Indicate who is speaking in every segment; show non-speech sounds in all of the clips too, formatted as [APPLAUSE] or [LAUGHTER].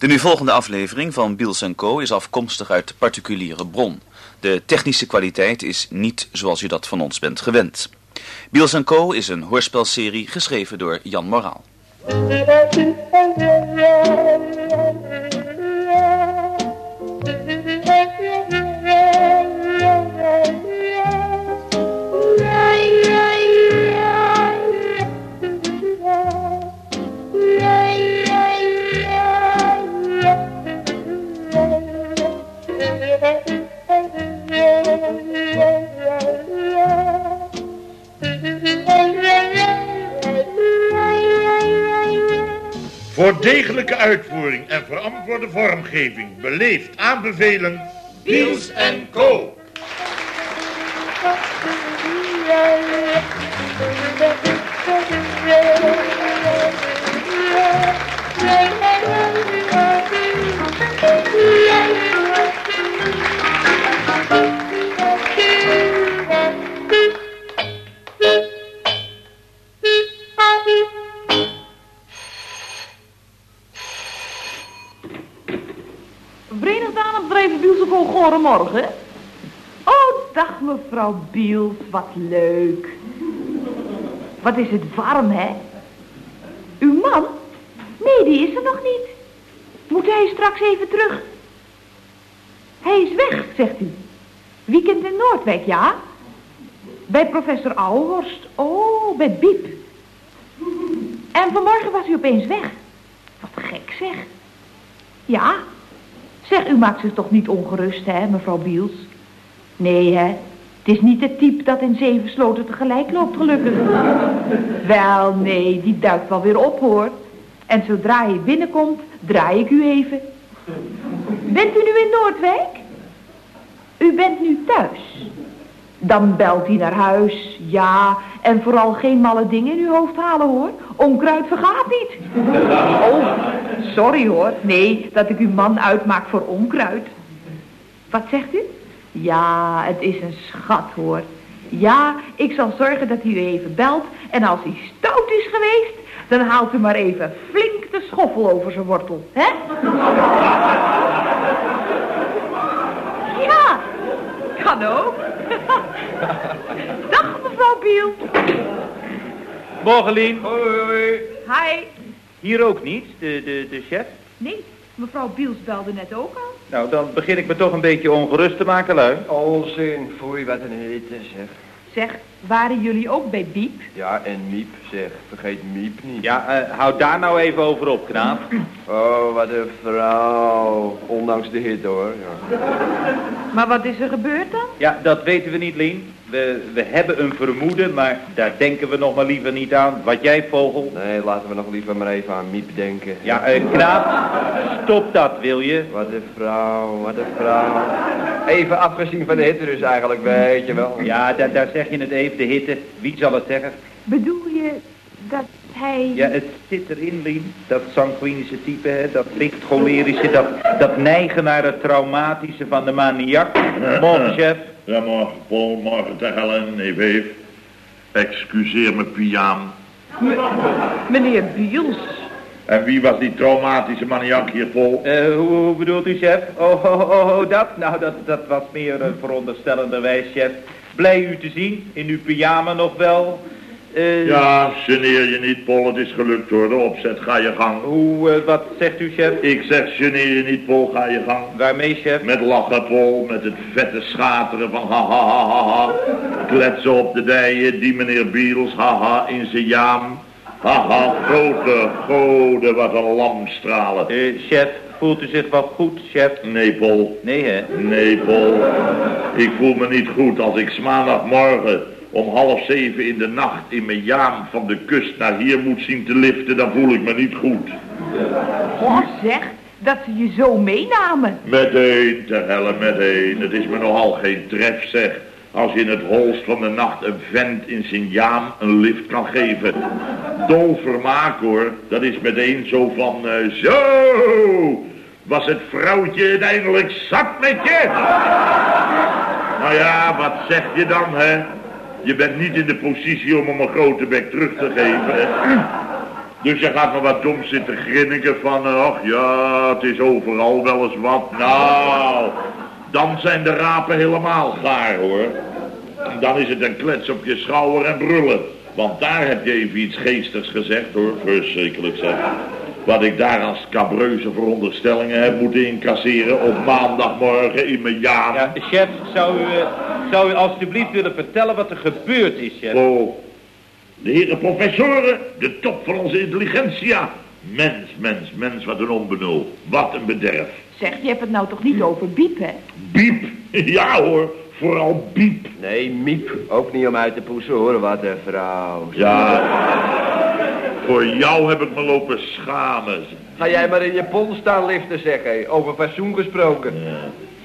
Speaker 1: De nu volgende aflevering van Biels Co. is afkomstig uit particuliere bron. De technische kwaliteit is niet zoals u dat van ons bent gewend. Biels Co. is een hoorspelserie geschreven door Jan Moraal.
Speaker 2: Voor degelijke uitvoering en verantwoorde vormgeving beleefd aanbevelen... Biels en Co.
Speaker 3: mevrouw Biels, wat leuk. Wat is het warm, hè? Uw man? Nee, die is er nog niet. Moet hij straks even terug? Hij is weg, zegt u. Weekend in Noordwijk, ja? Bij professor Ouwhorst. Oh, bij Biep. En vanmorgen was u opeens weg. Wat gek, zeg. Ja, Zeg, u maakt zich toch niet ongerust, hè, mevrouw Biels? Nee, hè? Is niet het type dat in zeven sloten tegelijk loopt, gelukkig. wel, nee, die duikt wel weer op, hoor. En zodra hij binnenkomt, draai ik u even. Bent u nu in Noordwijk? U bent nu thuis. Dan belt hij naar huis, ja. En vooral geen malle dingen in uw hoofd halen, hoor. Onkruid vergaat niet. Oh, sorry hoor. Nee, dat ik uw man uitmaak voor onkruid. Wat zegt u? Ja, het is een schat, hoor. Ja, ik zal zorgen dat hij u even belt. En als hij stout is geweest, dan haalt u maar even flink de schoffel over zijn wortel, hè? Ja, kan ook. Dag, mevrouw Biel.
Speaker 4: Morgen, Lien.
Speaker 3: Hi.
Speaker 4: Hier ook niet, de, de, de chef?
Speaker 3: Nee, mevrouw Biels belde net ook al.
Speaker 4: Nou, dan begin ik me toch een beetje ongerust te maken, lui.
Speaker 5: Onzin, foei, wat een hitte, zeg.
Speaker 3: Zeg, waren jullie ook bij Biep?
Speaker 5: Ja, en Miep, zeg. Vergeet Miep niet.
Speaker 4: Ja, eh, houd daar nou even over op, knaap.
Speaker 5: Oh, wat een vrouw. Ondanks de hitte, hoor. Ja.
Speaker 3: Maar wat is er gebeurd dan?
Speaker 4: Ja, dat weten we niet, Lien. We, we hebben een vermoeden, maar daar denken we nog maar liever niet aan. Wat jij, vogel?
Speaker 5: Nee, laten we nog liever maar even aan Miep denken.
Speaker 4: Ja, eh, knaap, stop dat, wil je?
Speaker 5: Wat een vrouw, wat een vrouw. Even afgezien van de hitte dus eigenlijk, weet je wel.
Speaker 4: Ja, daar, daar zeg je het even, de hitte. Wie zal het zeggen?
Speaker 3: Bedoel je dat hij...
Speaker 4: Ja, het zit erin, Lien. Dat sanguinische type, hè? dat licht cholerische, dat, dat neigen naar het traumatische van de maniak. Morgen, chef.
Speaker 2: Morgen Paul, morgen te Helen, Eef. Excuseer me, Piaan.
Speaker 3: Meneer Biels.
Speaker 2: En wie was die traumatische maniak hier, Paul?
Speaker 4: Eh, hoe, hoe bedoelt u, chef? Oh, oh, oh, oh, dat? Nou, dat, dat was meer een veronderstellenderwijs, chef. Blij u te zien, in uw pyjama nog wel. Eh,
Speaker 2: Ja, geneer je niet, Paul. Het is gelukt hoor. De opzet, ga je gang.
Speaker 4: Hoe, eh, wat zegt u, chef?
Speaker 2: Ik zeg, geneer je niet, Paul. Ga je gang.
Speaker 4: Waarmee, chef?
Speaker 2: Met lachen, Paul. Met het vette schateren van ha ha ha ha ha. Kletsen op de dijen. Die meneer Beatles, haha, in zijn jaam. Haha, grote goden, wat een lamstralen.
Speaker 4: Eh, chef, voelt u zich wel goed, chef?
Speaker 2: Nee, Paul.
Speaker 4: Nee, hè?
Speaker 2: Nee, Paul. Ik voel me niet goed als ik maandagmorgen om half zeven in de nacht in mijn jaam van de kust naar hier moet zien te liften. Dan voel ik me niet goed.
Speaker 3: Goh, zeg, dat ze je zo meenamen.
Speaker 2: Meteen, te helle, meteen. Het is me nogal geen tref, zeg. Als je in het holst van de nacht een vent in zijn jaam een lift kan geven. Dol vermaak, hoor. Dat is meteen zo van, eh, zo... Was het vrouwtje uiteindelijk zat met je? Nou ja, wat zeg je dan, hè? Je bent niet in de positie om hem een grote bek terug te geven. Dus je gaat nog wat dom zitten grinniken van, eh, ach ja, het is overal wel eens wat. Nou, dan zijn de rapen helemaal gaar hoor. Dan is het een klets op je schouder en brullen. Want daar heb je even iets geestigs gezegd hoor, verschrikkelijk zeg. Wat ik daar als cabreuze veronderstellingen heb moeten incasseren op maandagmorgen in mijn jaar.
Speaker 4: Ja, chef, zou u, eh, zou u alstublieft willen vertellen wat er gebeurd is, chef?
Speaker 2: Oh, de heren professoren, de top van onze intelligentia. Mens, mens, mens, wat een onbenul. Wat een bederf.
Speaker 3: Zeg, je hebt het nou toch niet over Biep, hè?
Speaker 2: Biep, [LAUGHS] ja hoor, vooral biep.
Speaker 5: Nee, Miep. Ook niet om uit te poetsen hoor, wat een vrouw.
Speaker 2: Ja, voor jou heb ik me lopen schamen.
Speaker 5: Ga jij maar in je pol staan liften, zeg hé. Over fatsoen gesproken.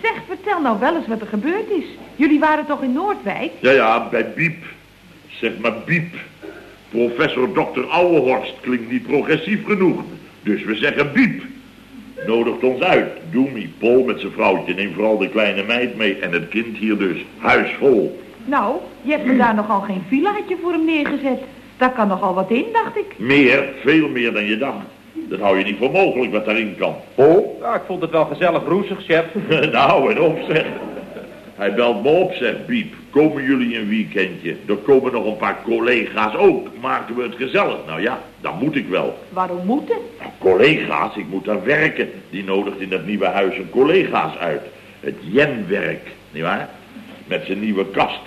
Speaker 3: Zeg, vertel nou wel eens wat er gebeurd is. Jullie waren toch in Noordwijk?
Speaker 2: Ja, ja, bij biep. Zeg maar biep. Professor Dr. Ouwehorst klinkt niet progressief genoeg. Dus we zeggen biep. Nodigt ons uit. Doemie, Pol met zijn vrouwtje. Neem vooral de kleine meid mee. En het kind hier dus. Huis vol.
Speaker 3: Nou, je hebt me daar nogal geen villaatje voor hem neergezet. Daar kan nogal wat in, dacht ik.
Speaker 2: Meer, veel meer dan je dacht. Dat hou je niet voor mogelijk wat daarin kan.
Speaker 4: Oh? Ja, ik vond het wel gezellig roezig, chef. [LAUGHS]
Speaker 2: nou, en op zeg. Hij belt me op, zegt Piep. Komen jullie een weekendje? Er komen nog een paar collega's ook. Maken we het gezellig? Nou ja, dan moet ik wel.
Speaker 3: Waarom moeten?
Speaker 2: Nou, collega's, ik moet daar werken. Die nodigt in dat nieuwe huis een collega's uit. Het Jenwerk, nietwaar? Met zijn nieuwe kast.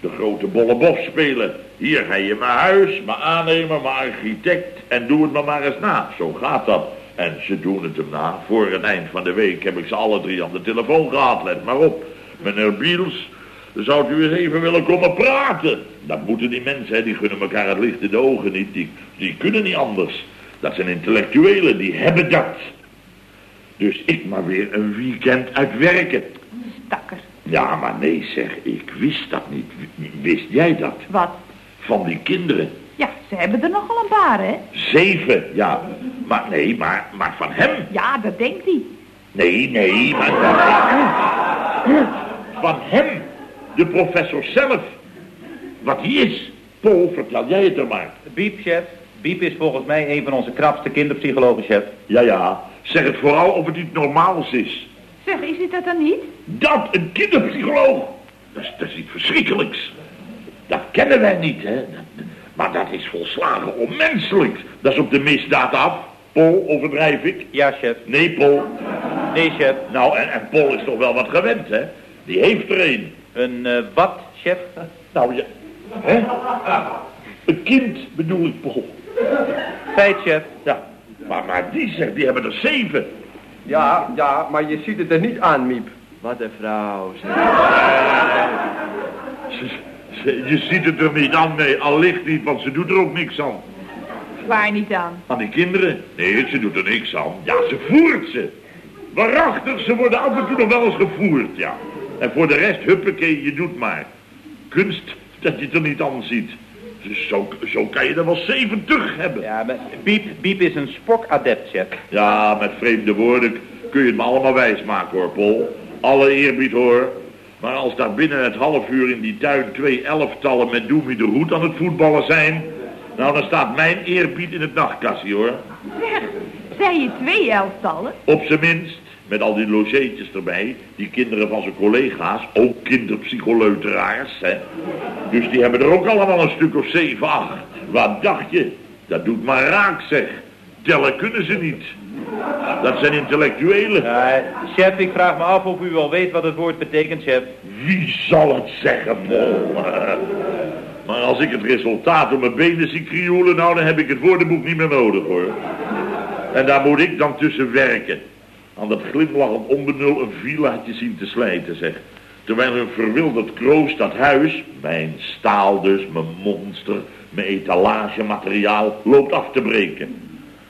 Speaker 2: De grote bolle bof spelen. Hier ga je mijn huis, mijn aannemer, mijn architect. En doe het me maar eens na. Zo gaat dat. En ze doen het hem na. Voor het eind van de week heb ik ze alle drie aan de telefoon gehad. Let maar op. Meneer Biels, zou u eens even willen komen praten? Dat moeten die mensen, hè, die gunnen elkaar het licht in de ogen niet. Die, die kunnen niet anders. Dat zijn intellectuelen, die hebben dat. Dus ik maar weer een weekend uitwerken.
Speaker 3: Stakker.
Speaker 2: Ja, maar nee zeg, ik wist dat niet. Wist jij dat?
Speaker 3: Wat?
Speaker 2: Van die kinderen.
Speaker 3: Ja, ze hebben er nogal een paar, hè?
Speaker 2: Zeven, ja. Maar nee, maar, maar van hem.
Speaker 3: Ja, dat denkt hij.
Speaker 2: Nee, nee, maar... Van hem. De professor zelf. Wat hij is. Paul, vertel jij het er maar.
Speaker 4: Biep, chef. Biep is volgens mij een van onze krapste kinderpsychologen, chef.
Speaker 2: Ja, ja. Zeg het vooral of het iets normaals is.
Speaker 3: Zeg, is dit dat dan niet?
Speaker 2: Dat, een kinderpsycholoog. Dat is, dat is iets verschrikkelijks. Dat kennen wij niet, hè. Maar dat is volslagen onmenselijk. Dat is op de misdaad af. Paul, overdrijf ik?
Speaker 4: Ja, chef.
Speaker 2: Nee, Paul.
Speaker 4: Nee, chef.
Speaker 2: Nou, en, en Paul is toch wel wat gewend, hè? Die heeft er een.
Speaker 4: Een eh, wat, chef?
Speaker 2: Nou, ja. Hè? Een kind bedoel ik, Paul.
Speaker 4: Feit, chef.
Speaker 2: Ja. Maar, maar die zegt, die hebben er zeven.
Speaker 5: Ja, ja, maar je ziet het er niet aan, Miep. Wat een vrouw, zeg.
Speaker 2: Je ziet het er niet aan, nee, allicht niet, want ze doet er ook niks aan.
Speaker 3: Waar niet aan.
Speaker 2: Aan die kinderen? Nee, ze doet er niks aan. Ja, ze voert ze. Waarachtig, ze worden af en toe nog wel eens gevoerd, ja. En voor de rest, huppakee, je doet maar. Kunst dat je het er niet aan ziet. Dus zo, zo kan je er wel zeventig hebben.
Speaker 4: Ja, maar Biep, Biep is een spokadept, chef.
Speaker 2: Ja, met vreemde woorden kun je het me allemaal wijsmaken hoor, Paul. Alle eerbied hoor. Maar als daar binnen het half uur in die tuin twee elftallen met Doemie de Hoed aan het voetballen zijn... Nou, dan staat mijn eerbied in het nachtkastje hoor.
Speaker 3: Zijn je twee elftallen?
Speaker 2: Op zijn minst, met al die logeetjes erbij. Die kinderen van zijn collega's, ook kinderpsycholouteraars, hè. Dus die hebben er ook allemaal een stuk of zeven, acht. Wat dacht je? Dat doet maar raak, zeg. Tellen kunnen ze niet. Dat zijn intellectuelen.
Speaker 4: Ja, chef, ik vraag me af of u wel weet wat het woord betekent, chef.
Speaker 2: Wie zal het zeggen, Paul? Maar als ik het resultaat op mijn benen zie krioelen, nou, dan heb ik het woordenboek niet meer nodig, hoor. En daar moet ik dan tussen werken. Aan dat glimlachend onbenul een villaatje zien te slijten, zeg. Terwijl hun verwilderd kroost dat huis, mijn staal dus, mijn monster, mijn etalagemateriaal, loopt af te breken.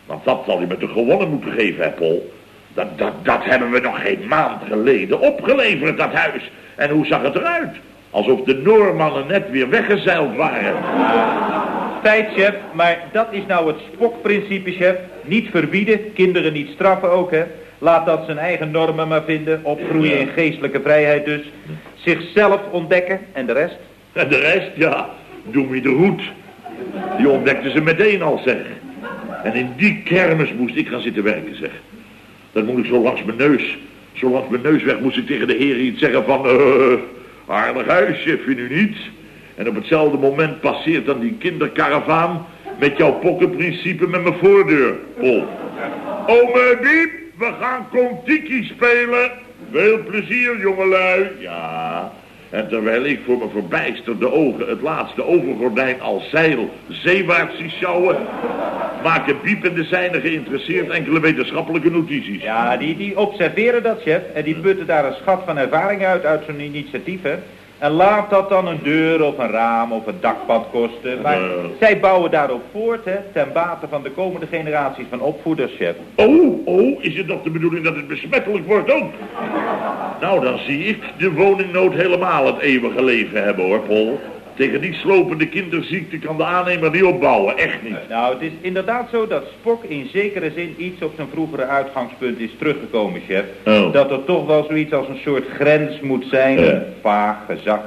Speaker 2: Want dat zal hij me te gewonnen moeten geven, hè, Paul. Dat, dat, dat hebben we nog geen maand geleden opgeleverd, dat huis. En hoe zag het eruit? Alsof de Noormannen net weer weggezeild waren.
Speaker 4: Feit, chef, maar dat is nou het spokprincipe, chef. Niet verbieden, kinderen niet straffen ook, hè. Laat dat zijn eigen normen maar vinden, opgroeien in geestelijke vrijheid dus. Zichzelf ontdekken en de rest?
Speaker 2: En de rest, ja, doe me de hoed. Die ontdekten ze meteen al, zeg. En in die kermis moest ik gaan zitten werken, zeg. Dat moet ik zo langs mijn neus. Zo langs mijn neus weg moest ik tegen de heren iets zeggen van... eh aardig huisje, vind u niet? En op hetzelfde moment passeert dan die kinderkaravaan... met jouw pokkenprincipe met mijn voordeur. Oh. Ome Biep, we gaan Contiki spelen. Veel plezier, jongelui. Ja. En terwijl ik voor mijn verbijsterde ogen het laatste overgordijn als zeil zeewaarts zie sjouwen, maken de zijnen geïnteresseerd enkele wetenschappelijke notities.
Speaker 4: Ja, die, die observeren dat, chef. En die putten daar een schat van ervaring uit, uit zo'n initiatief, hè. En laat dat dan een deur of een raam of een dakpad kosten. Maar
Speaker 2: Ja.
Speaker 4: zij bouwen daarop voort, hè. Ten bate van de komende generaties van opvoeders, chef.
Speaker 2: Oh, oh, is het nog de bedoeling dat het besmettelijk wordt ook? Nou, dan zie ik de woningnood helemaal het eeuwige leven hebben, hoor, Paul. Tegen die slopende kinderziekte kan de aannemer niet opbouwen, echt niet.
Speaker 4: Nou, het is inderdaad zo dat Spock in zekere zin iets op zijn vroegere uitgangspunt is teruggekomen, chef.
Speaker 2: Oh.
Speaker 4: Dat er toch wel zoiets als een soort grens moet zijn,
Speaker 2: Ja.
Speaker 4: een vaag gezag.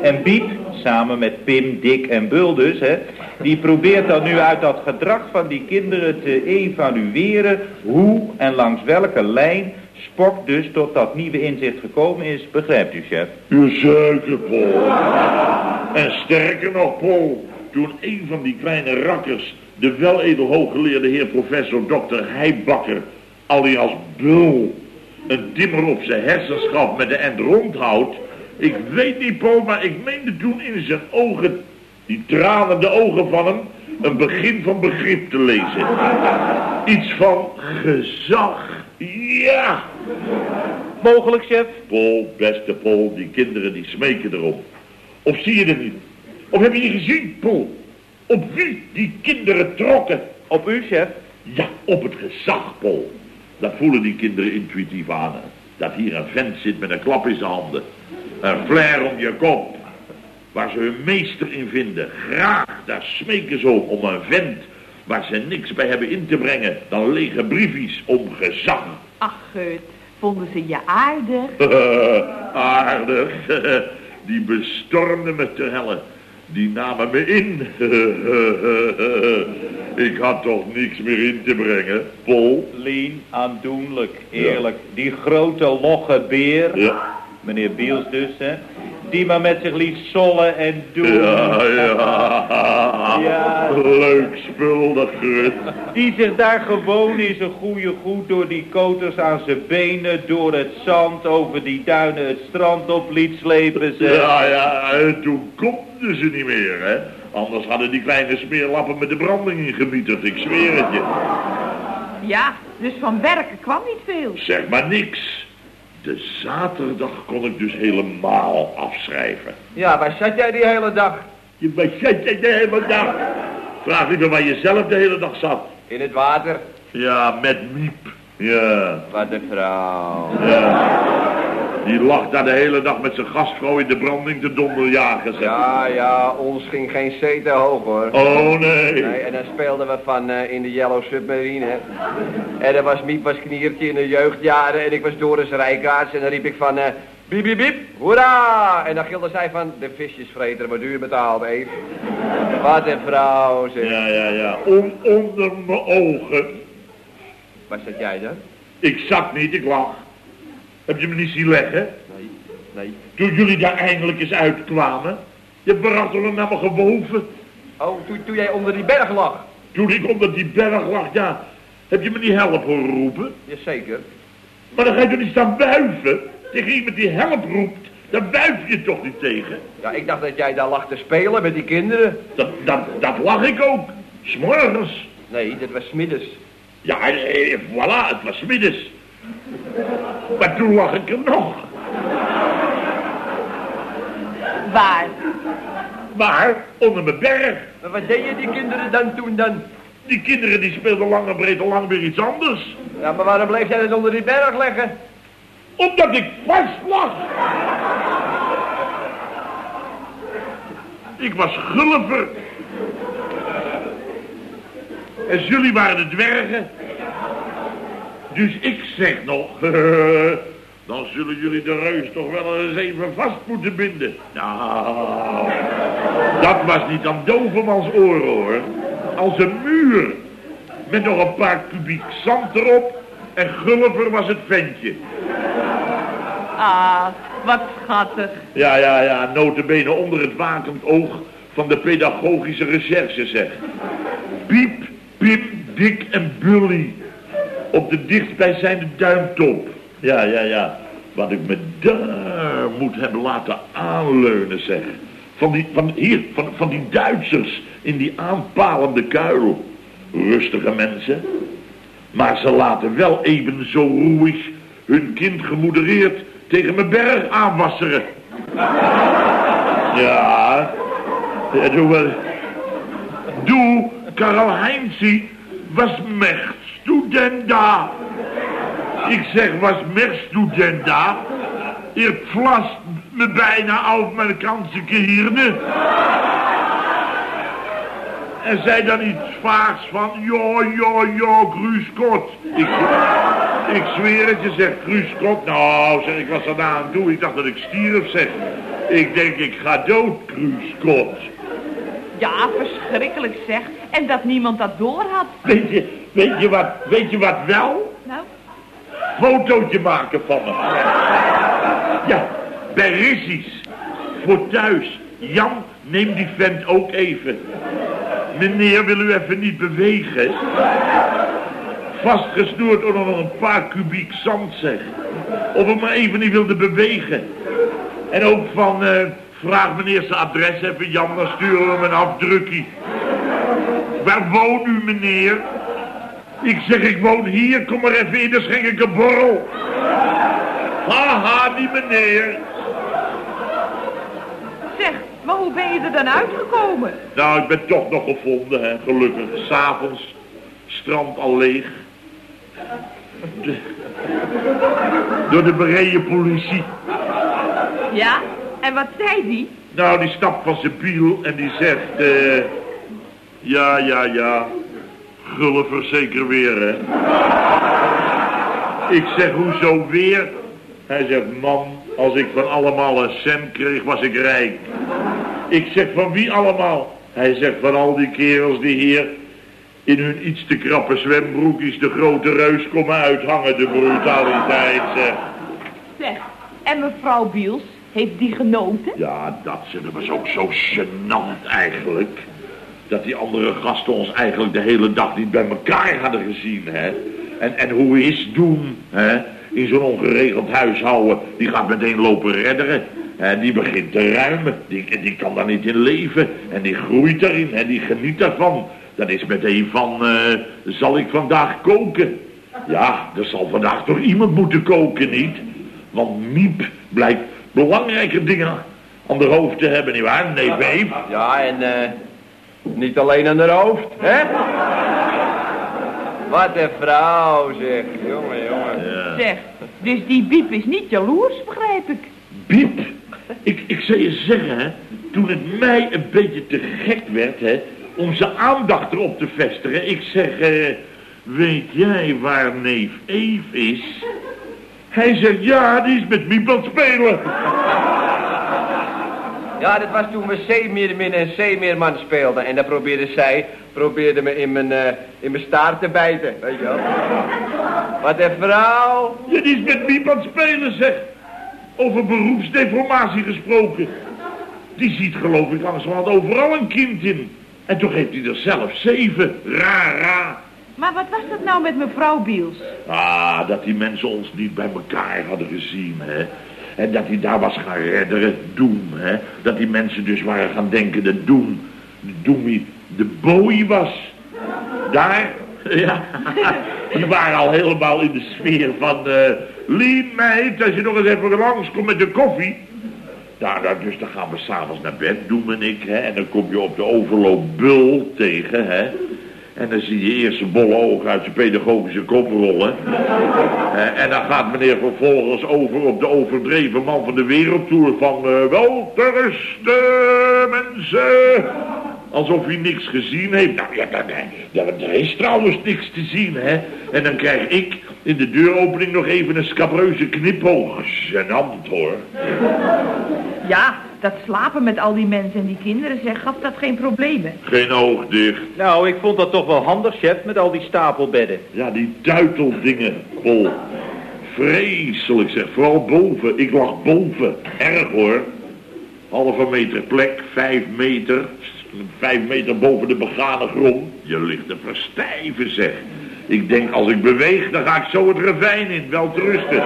Speaker 4: En Biep, samen met Pim, Dick en Bul dus, hè, die probeert dan nu uit dat gedrag van die kinderen te evalueren hoe en langs welke lijn Spock dus tot dat nieuwe inzicht gekomen is. Begrijpt u, chef?
Speaker 2: Jazeker, Paul. En sterker nog, Paul, toen een van die kleine rakkers, de weledel hooggeleerde heer professor Dr. Heibakker, alias Bul, een dimmer op zijn hersens gaf met de end rondhout. Ik weet niet, Paul, maar ik meende toen in zijn ogen, die tranende ogen van hem, een begin van begrip te lezen. Iets van gezag. Ja!
Speaker 4: Mogelijk, chef?
Speaker 2: Paul, beste Paul, die kinderen die smeken erom. Of zie je het niet? Of heb je niet gezien, Paul? Op wie die kinderen trokken?
Speaker 4: Op u, chef?
Speaker 2: Ja, op het gezag, Paul. Dat voelen die kinderen intuïtief aan. hè. Dat hier een vent zit met een klap in zijn handen. Een flair om je kop. Waar ze hun meester in vinden. Graag, daar smeken ze om. Om een vent waar ze niks bij hebben in te brengen dan lege briefjes om gezag.
Speaker 3: Ach, Geut, vonden ze je aardig? [LAUGHS]
Speaker 2: Aardig. [LAUGHS] Die bestormde me te helle. Die namen me in. [LAUGHS] Ik had toch niks meer in te brengen, Paul.
Speaker 4: Lean, aandoenlijk, eerlijk. Die grote logge beer,
Speaker 2: Ja,
Speaker 4: meneer Biels dus, hè. Die maar met zich liet sollen en doen.
Speaker 2: ja, ja.
Speaker 4: Ja.
Speaker 2: Leuk spul, dat grut.
Speaker 4: Die zich daar gewoon in zijn goede goed door die koters aan zijn benen, door het zand, over die duinen het strand op liet slepen. Zeg.
Speaker 2: Ja, ja, en toen komden ze niet meer, hè. Anders hadden die kleine smeerlappen met de branding ingemieterd, ik zweer het je.
Speaker 3: Ja, dus van werken kwam niet veel.
Speaker 2: Zeg maar niks. De zaterdag kon ik dus helemaal afschrijven.
Speaker 5: Ja, waar zat jij die hele dag?
Speaker 2: Je waar zat je de hele dag? Vraag liever waar je zelf de hele dag zat.
Speaker 5: In het water.
Speaker 2: Ja, met Miep. Ja,
Speaker 5: Wat een vrouw.
Speaker 2: ja. Die lag daar de hele dag met zijn gastvrouw in de branding te donderjagen, zeg.
Speaker 5: Ja, ja, ons ging geen C te hoog hoor.
Speaker 2: Oh, nee.
Speaker 5: Nee, en dan speelden we van eh, in de Yellow Submarine. En dan was Miep was kniertje in de jeugdjaren en ik was Doris Rijkaards. En dan riep ik van, eh biep, biep, biep, hoera! En dan gilde zij van, de visjesvreter, wat duur betaald, Eve. Wat een vrouw, zeg.
Speaker 2: Ja, ja, ja. On, onder mijn ogen.
Speaker 5: Waar zat jij dan?
Speaker 2: Ik zat niet, ik lag. Heb je me niet zien leggen?
Speaker 5: Nee, nee.
Speaker 2: Toen jullie daar eindelijk eens uitkwamen. Je bracht er naar me geboven.
Speaker 5: Oh, toen, toen jij onder die berg lag.
Speaker 2: Toen ik onder die berg lag, ja. Heb je me niet help horen roepen?
Speaker 5: Jazeker.
Speaker 2: Maar dan ga je toch niet staan wuiven? Tegen iemand die help roept, daar wuif je toch niet tegen?
Speaker 5: Ja, ik dacht dat jij daar lag te spelen met die kinderen.
Speaker 2: Dat, dat, dat lag ik ook. S'morgens.
Speaker 5: Nee, dat was 's middags.
Speaker 2: Ja, eh, voilà, het was middags. Maar toen lag ik er nog.
Speaker 3: Waar?
Speaker 2: Maar onder mijn berg.
Speaker 5: Maar wat deden die kinderen dan toen dan?
Speaker 2: Die kinderen die speelden lang en breed al lang weer iets anders.
Speaker 5: Ja, maar waarom bleef jij dan onder die berg leggen?
Speaker 2: Omdat ik vast lag. Ik was Gulliver. En jullie waren de dwergen. Dus ik zeg nog, [LAUGHS] dan zullen jullie de reus toch wel eens even vast moeten binden. Nou, dat was niet aan Dovermans oren hoor. Als een muur. met nog een paar kubiek zand erop. En Gulliver was het ventje.
Speaker 3: Ah, wat schattig.
Speaker 2: Ja, ja, ja, notabene onder het wakend oog van de pedagogische recherche, zeg. Piep, Pim, Dick en Bully. Op de dichtstbijzijnde duimtop. Ja, ja, ja. Wat ik me daar moet hebben laten aanleunen, zeg. Van die, van, hier, van, van die Duitsers in die aanpalende kuil. Rustige mensen. Maar ze laten wel even zo roeig hun kind gemodereerd tegen mijn berg aanwasseren. Ja, ja doe wel. Du, Karl Heinzi, was daar. Ik zeg, was daar. Je vlast me bijna af mijn kansen hierne. En zei dan iets vaags van, ja, ja, ja, Gruuskot. Ik, ik zweer het, je zegt Gruuskot. Nou, zeg ik, was nou aan toe? Ik dacht dat ik stierf, zeg. Ik denk, ik ga dood, Gruuskot.
Speaker 3: Ja, verschrikkelijk zeg. En dat niemand dat door had.
Speaker 2: Weet je, weet je wat, weet je wat wel?
Speaker 3: Nou,
Speaker 2: Fotootje maken van me. Ja, bij Rissies. Voor thuis. Jan, neem die vent ook even. Meneer, wil u even niet bewegen? Vastgesnoerd onder een paar kubiek zand, zeg. Of ik maar even niet wilde bewegen. En ook van, eh, vraag meneer zijn adres even, Jan, dan sturen we hem een afdrukkie. Waar woont u, meneer? Ik zeg, ik woon hier, kom maar even in, dan schenk ik een borrel. Haha, die meneer.
Speaker 3: zeg, maar hoe ben je er dan uitgekomen?
Speaker 2: Nou, ik ben toch nog gevonden, hè, gelukkig. S'avonds, strand al leeg. De- door de bereden politie.
Speaker 3: Ja? En wat zei die?
Speaker 2: Nou, die stapt van zijn biel en die zegt... eh ja, ja, ja. Gulliver zeker weer, hè. Ik zeg, hoezo weer? Hij zegt, man, als ik van allemaal een cent kreeg, was ik rijk. Ik zeg, van wie allemaal? Hij zegt, van al die kerels die hier in hun iets te krappe zwembroekjes de grote reus komen uithangen. De brutaliteit, zeg.
Speaker 3: Zeg, en mevrouw Biels, heeft die genoten?
Speaker 2: Ja, dat ze, dat was ook zo gênant eigenlijk. Dat die andere gasten ons eigenlijk de hele dag niet bij elkaar hadden gezien, hè. En, en hoe is doen, hè. In zo'n ongeregeld huishouden, die gaat meteen lopen redderen. En die begint te ruimen. Die, die kan daar niet in leven. En die groeit daarin en die geniet daarvan. Dat is meteen van, eh, zal ik vandaag koken? Ja, er zal vandaag toch iemand moeten koken, niet? Want Miep blijkt belangrijke dingen aan de hoofd te hebben, nietwaar? Nee, Beef?
Speaker 5: Ja, en eh, niet alleen aan haar hoofd, hè? Wat een vrouw, zeg. Jongen, jongen.
Speaker 3: Zeg, dus die Biep is niet jaloers, begrijp ik.
Speaker 2: Piep, ik, ik zou je zeggen, hè, toen het mij een beetje te gek werd, hè, om zijn aandacht erop te vestigen. Ik zeg, eh, weet jij waar neef Eve is? Hij zegt, ja, die is met Miep aan het spelen.
Speaker 5: Ja, dat was toen we Zeemeermin en Zeemeerman speelden. En dan probeerde zij, probeerde me in mijn, eh, in mijn staart te bijten, weet je wel. Wat een vrouw.
Speaker 2: Die is met Miep aan het spelen, zeg. Over beroepsdeformatie gesproken. Die ziet, geloof ik, langzamerhand overal een kind in. En toch heeft hij er zelf zeven. Ra, ra.
Speaker 3: Maar wat was dat nou met mevrouw Biels?
Speaker 2: Ah, dat die mensen ons niet bij elkaar hadden gezien, hè. En dat hij daar was gaan redderen, Doem, hè. Dat die mensen dus waren gaan denken dat Doem, de Doemie, de boei was. Daar, [LAUGHS] ja, [LAUGHS] die waren al helemaal in de sfeer van... eh Lien, meid, als je nog eens even langskomt met de koffie... Nou, nou, dus dan gaan we s'avonds naar bed, Doem en ik, hè. En dan kom je op de overloop Bul tegen, hè. En dan zie je eerst zijn bolle ogen uit zijn pedagogische kop rollen. [LAUGHS] Eh, en dan gaat meneer vervolgens over op de overdreven man van de wereldtour van... eh wel mensen. Alsof hij niks gezien heeft. Nou ja, dan, ja, er is trouwens niks te zien, hè. En dan krijg ik in de deuropening nog even een scabreuze knipoog. Genant, hoor.
Speaker 3: Ja, dat slapen met al die mensen en die kinderen, zeg, gaf dat geen problemen?
Speaker 2: Geen oog dicht.
Speaker 4: Nou, ik vond dat toch wel handig, chef, met al die stapelbedden.
Speaker 2: Ja, die tuiteldingen, Pol. Vreselijk zeg, vooral boven. Ik lag boven. Erg hoor. Halve meter plek, vijf meter. Vijf meter boven de begane grond. Je ligt te verstijven zeg. Ik denk, als ik beweeg, dan ga ik zo het ravijn in. Wel te rusten.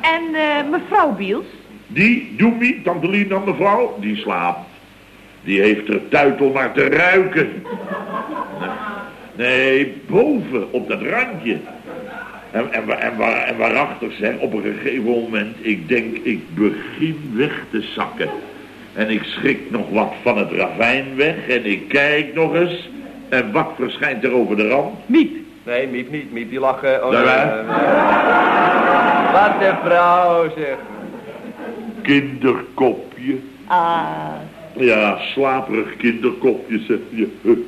Speaker 3: En eh, mevrouw Biels?
Speaker 2: Die, Doemie, tante Lien aan mevrouw, die slaapt. Die heeft er tuitel maar te ruiken. Nee, boven, op dat randje. En, en, wa- en, wa- en waarachtig zeg, op een gegeven moment, ik denk, ik begin weg te zakken. En ik schrik nog wat van het ravijn weg en ik kijk nog eens. En wat verschijnt er over de rand?
Speaker 3: Miep.
Speaker 5: Nee, Miep niet. Miep die lag... eh, oh, nee, eh, Wat de vrouw, zeg.
Speaker 2: Kinderkopje.
Speaker 3: Ah,
Speaker 2: Ja, slaperig kinderkopje, zeg je. [LAUGHS]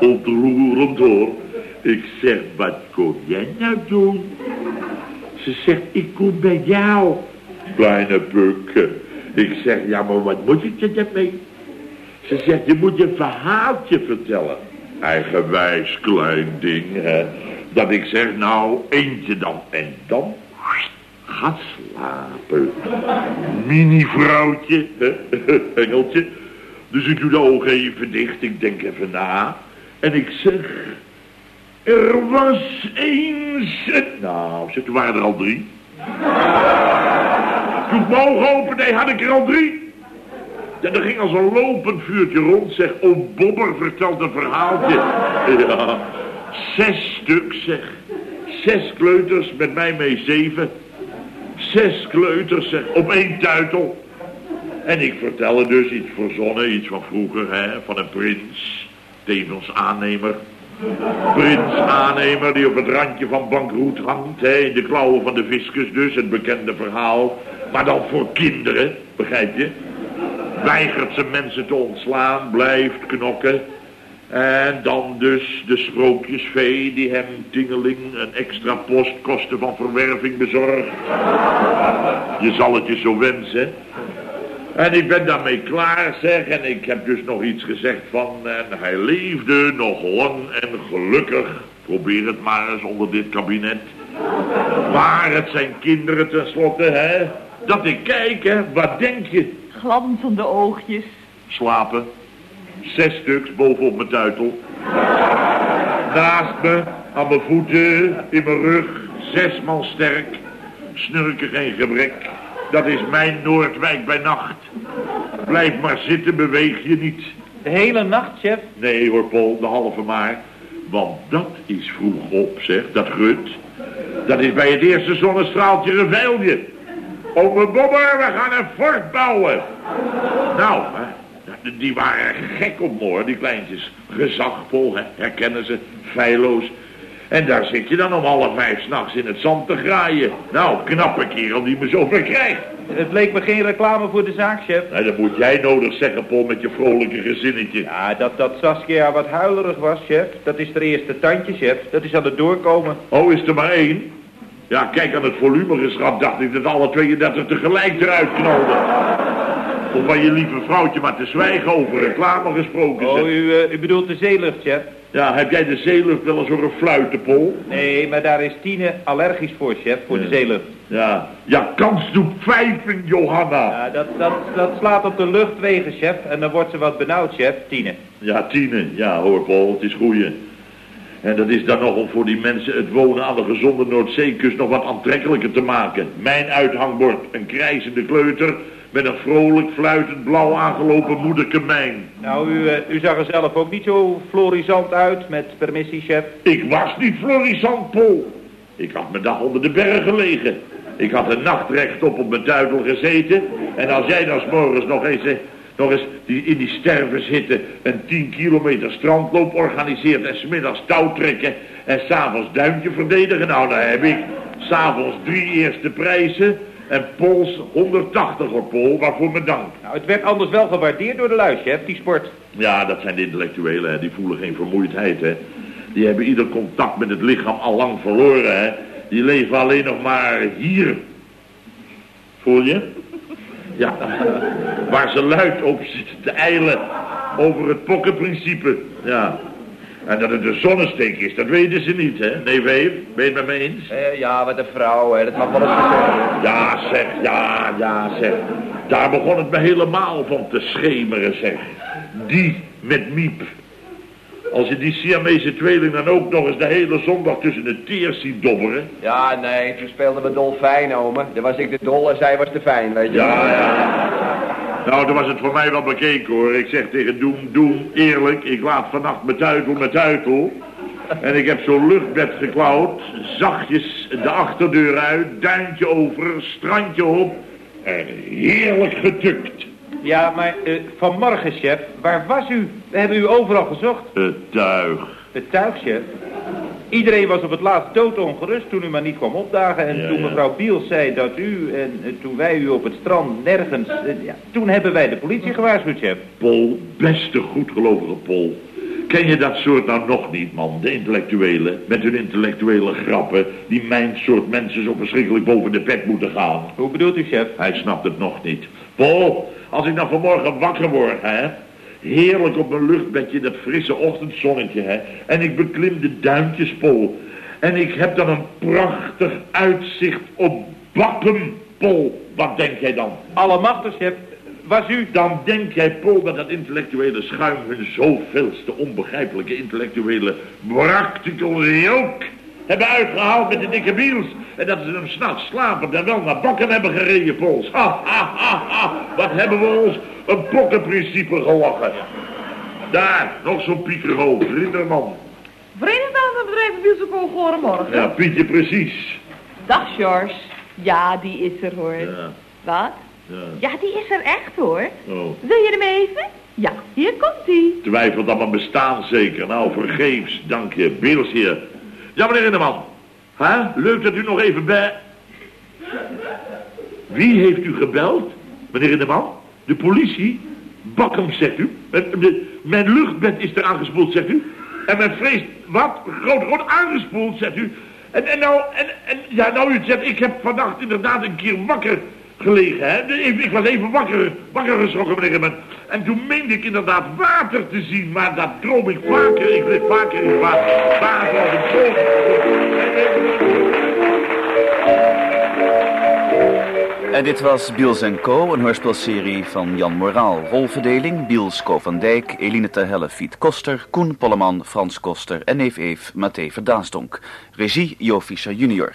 Speaker 2: Ontroerend hoor. Ik zeg, wat kom jij nou doen? Ze zegt, ik kom bij jou. Kleine puk. Ik zeg, ja, maar wat moet ik je daarmee? Ze zegt, je moet je verhaaltje vertellen. Eigenwijs klein ding, hè. Dat ik zeg, nou, eentje dan. En dan ga slapen. Mini-vrouwtje, [LAUGHS] engeltje. Dus ik doe de ogen even dicht, ik denk even na. En ik zeg, er was eens een... Nou, zeg, toen waren er al drie. [LAUGHS] Toen ik mijn ogen opende, had ik er al drie. En er ging als een lopend vuurtje rond, zeg, oom Bobber vertelt een verhaaltje. [LAUGHS] Ja, zes stuk, zeg. Zes kleuters, met mij mee zeven. Zes kleuters, zeg, op één tuitel. En ik vertelde dus iets verzonnen, iets van vroeger, hè, van een prins, tevens aannemer. Prins aannemer die op het randje van bankroet hangt, hè, in de klauwen van de fiscus dus, het bekende verhaal. Maar dan voor kinderen, begrijp je? Weigert zijn mensen te ontslaan, blijft knokken. En dan dus de sprookjesvee die hem tingeling een extra postkosten van verwerving bezorgt. Je zal het je zo wensen. En ik ben daarmee klaar, zeg. En ik heb dus nog iets gezegd van... En hij leefde nog lang en gelukkig. Probeer het maar eens onder dit kabinet. Maar het zijn kinderen tenslotte, hè. Dat ik kijk, hè. Wat denk je?
Speaker 3: glanzende oogjes.
Speaker 2: Slapen. Zes stuks bovenop mijn tuitel. Naast me, aan mijn voeten, in mijn rug. Zes man sterk. Snurken geen gebrek. Dat is mijn Noordwijk bij nacht. Blijf maar zitten, beweeg je niet.
Speaker 4: De hele nacht, chef.
Speaker 2: Nee hoor, Paul, de halve maar. Want dat is vroeg op, zeg, dat gut. Dat is bij het eerste zonnestraaltje een veilje. Ome Bobber, we gaan een fort bouwen. Nou, hè, die waren gek op me, hoor, die kleintjes. Gezagvol, herkennen ze, feilloos. En daar zit je dan om half vijf s'nachts in het zand te graaien. Nou, knappe kerel die me zo verkrijgt.
Speaker 4: Het leek me geen reclame voor de zaak, chef.
Speaker 2: Nee, dat moet jij nodig zeggen, Paul, met je vrolijke gezinnetje.
Speaker 4: Ja, dat, dat Saskia wat huilerig was, chef. Dat is de eerste tandje, chef. Dat is aan het doorkomen.
Speaker 2: Oh, is er maar één? Ja, kijk aan het volumegeschat dacht ik dat alle 32 tegelijk eruit knalden. Of van je lieve vrouwtje maar te zwijgen over reclame gesproken.
Speaker 4: Oh,
Speaker 2: zeg.
Speaker 4: u, eh, u bedoelt de zeelucht, chef?
Speaker 2: Ja, heb jij de zeelucht wel eens horen fluiten, Pol?
Speaker 4: Nee, maar daar is Tine allergisch voor, chef, voor de zeelucht.
Speaker 2: Ja, ja, kans doet vijven, Johanna.
Speaker 4: Ja, dat, dat, dat slaat op de luchtwegen, chef. En dan wordt ze wat benauwd, chef, Tine.
Speaker 2: Ja, Tine, ja hoor, Paul, het is goeie. En dat is dan nog om voor die mensen het wonen aan de gezonde Noordzeekust nog wat aantrekkelijker te maken. Mijn uithangbord, een krijzende kleuter met een vrolijk fluitend blauw aangelopen moederke mijn.
Speaker 4: Nou, u, eh, u zag er zelf ook niet zo florisant uit, met permissie, chef.
Speaker 2: Ik was niet florissant, Paul. Ik had mijn dag onder de berg gelegen. Ik had een nacht rechtop op mijn duidel gezeten. En als jij dan 's morgens nog eens, eh, nog eens die, in die stervenshitte een 10 kilometer strandloop organiseert... en smiddags touw trekken en s'avonds duimpje verdedigen... nou, dan heb ik s'avonds drie eerste prijzen... en Pols 180 op Pol, waarvoor me dank.
Speaker 4: Nou, het werd anders wel gewaardeerd door de lui, chef, die sport.
Speaker 2: Ja, dat zijn de intellectuelen, hè. die voelen geen vermoeidheid, hè. Die hebben ieder contact met het lichaam al lang verloren, hè. Die leven alleen nog maar hier. Voel je? Ja, waar ze luid op zitten te eilen over het pokkenprincipe. Ja. En dat het een zonnesteek is, dat weten ze niet, hè? Nee, Weef, ben je het met me eens?
Speaker 5: Eh, ja, wat een vrouw, hè. Dat mag wel eens gezegd.
Speaker 2: Ja, zeg, ja, ja, zeg. Daar begon het me helemaal van te schemeren, zeg. Die met Miep. Als je die Siamese tweeling dan ook nog eens de hele zondag tussen de teers ziet dobberen.
Speaker 5: Ja, nee, toen speelden we dolfijn, ome. Dan was ik de dol en zij was de fijn, weet je.
Speaker 2: Ja, ja. Nou, dan was het voor mij wel bekeken, hoor. Ik zeg tegen Doem, Doem, eerlijk, ik laat vannacht mijn tuitel met tuitel. En ik heb zo'n luchtbed geklauwd, zachtjes de achterdeur uit, duintje over, strandje op. En heerlijk getukt.
Speaker 4: Ja, maar eh, vanmorgen, chef, waar was u? We hebben u overal gezocht.
Speaker 2: Het tuig.
Speaker 4: Het tuig, chef. Iedereen was op het laatst doodongerust toen u maar niet kwam opdagen. En
Speaker 2: Ja,
Speaker 4: toen
Speaker 2: ja.
Speaker 4: mevrouw Biels zei dat u en eh, toen wij u op het strand nergens... eh, ja, toen hebben wij de politie gewaarschuwd, chef.
Speaker 2: Pol, beste goedgelovige Pol. Ken je dat soort nou nog niet, man? De intellectuelen, met hun intellectuele grappen... die mijn soort mensen zo verschrikkelijk boven de pet moeten gaan.
Speaker 4: Hoe bedoelt u, chef?
Speaker 2: Hij snapt het nog niet. Pol, als ik nou vanmorgen wakker word, hè... Heerlijk op mijn luchtbedje, dat frisse ochtendzonnetje, hè. En ik beklim de duintjes, Pol. En ik heb dan een prachtig uitzicht op Bappen, Pol. Wat denk jij dan?
Speaker 4: Allemachtig, chef. Was u...
Speaker 2: Dan denk jij, Paul, dat dat intellectuele schuim hun zoveelste onbegrijpelijke intellectuele practical joke hebben uitgehaald met de dikke biels. En dat ze hem s'nachts slapend en wel naar bakken hebben gereden, Pools. Ha, ha, ha, ha. Wat hebben we ons een pokkenprincipe gelachen. Daar, nog zo'n piekerhoofd, Rinderman.
Speaker 3: Verenigd Bedrijven Bielsenkool, goedemorgen.
Speaker 2: Ja, Pietje precies.
Speaker 3: Dag, George. Ja, die is er hoor.
Speaker 2: Ja,
Speaker 3: Wat?
Speaker 2: ja.
Speaker 3: Ja, die is er echt hoor.
Speaker 2: Oh.
Speaker 3: Wil je hem even? Ja, hier komt hij.
Speaker 2: Twijfelt aan mijn bestaan zeker. Nou, vergeefs, dank je. Biels hier. Ja, meneer Rinderman. Hè? Leuk dat u nog even bij... Wie heeft u gebeld? Meneer Rinderman? De politie? Bakken, zegt u? Mijn- de- Mijn luchtbed is er aangespoeld, zegt u? En mijn vrees... Wat? Groot, groot aangespoeld, zegt u? En, en nou... En, en, ja, nou, u zegt... Ik heb vannacht inderdaad een keer wakker gelegen, hè? Ik, was even wakker, wakker geschrokken, meneer Rinderman. En toen meende ik inderdaad water te zien, maar dat droom ik vaker. Ik lig vaker in water. Water als een.
Speaker 1: En dit was Biels Co, een hoorspelserie van Jan Moraal. Rolverdeling Biels Co van Dijk, Eline Terhelle, Fiet Koster, Koen Polleman, Frans Koster en neef Eef, Mathé Verdaasdonk. Regie Jo Fischer junior.